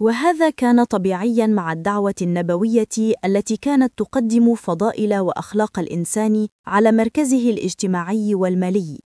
وهذا كان طبيعياً مع الدعوة النبوية التي كانت تقدم فضائل وأخلاق الإنسان على مركزه الاجتماعي والمالي.